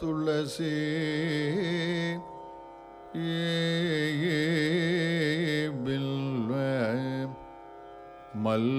துளசி ஏ பில்வ மல்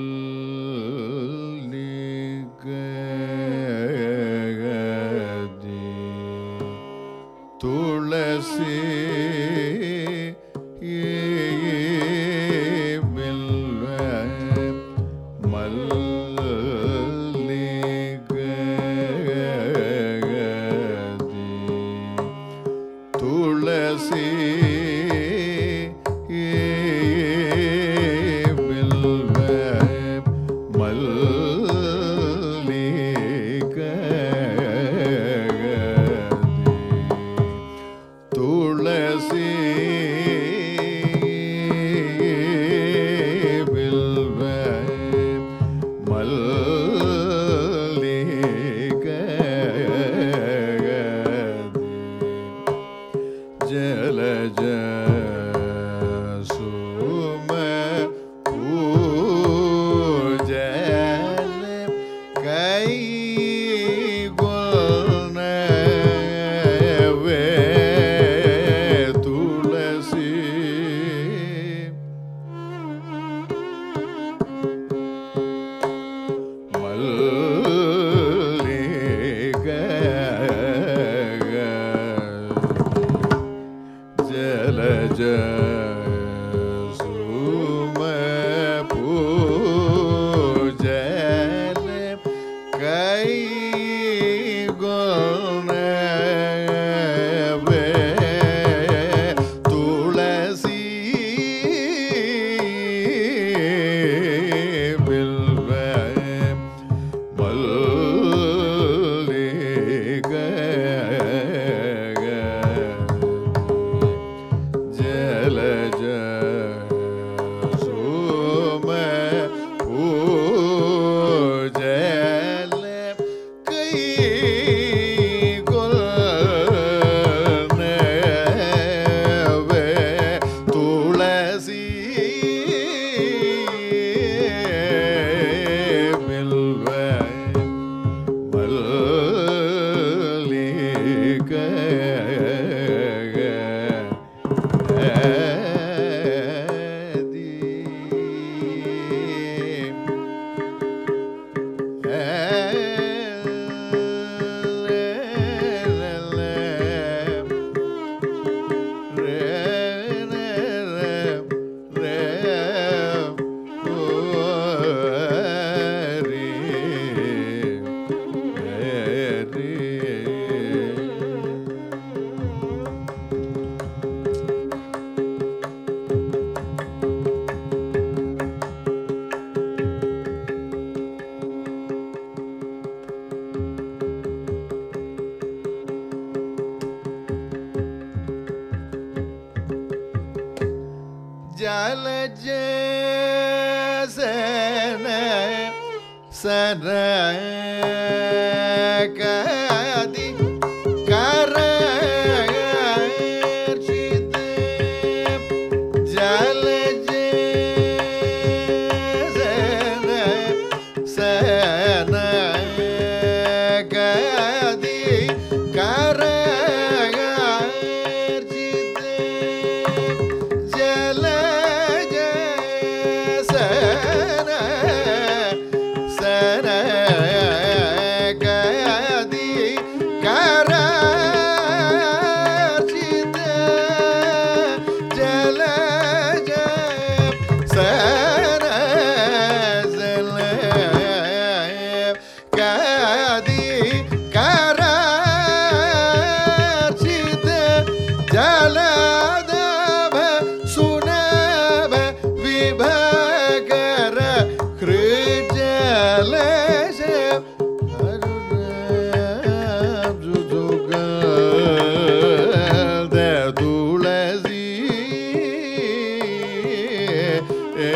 Uh, சர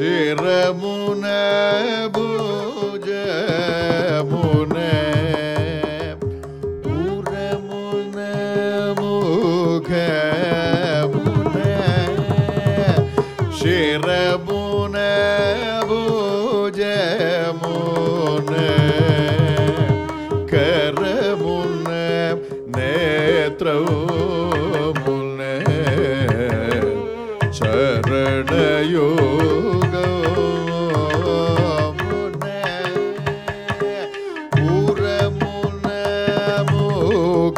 சிரமுன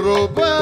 Roba